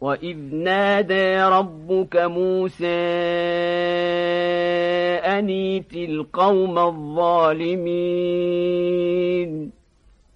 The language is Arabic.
وإذ نادى ربك موسى أنيت القوم الظالمين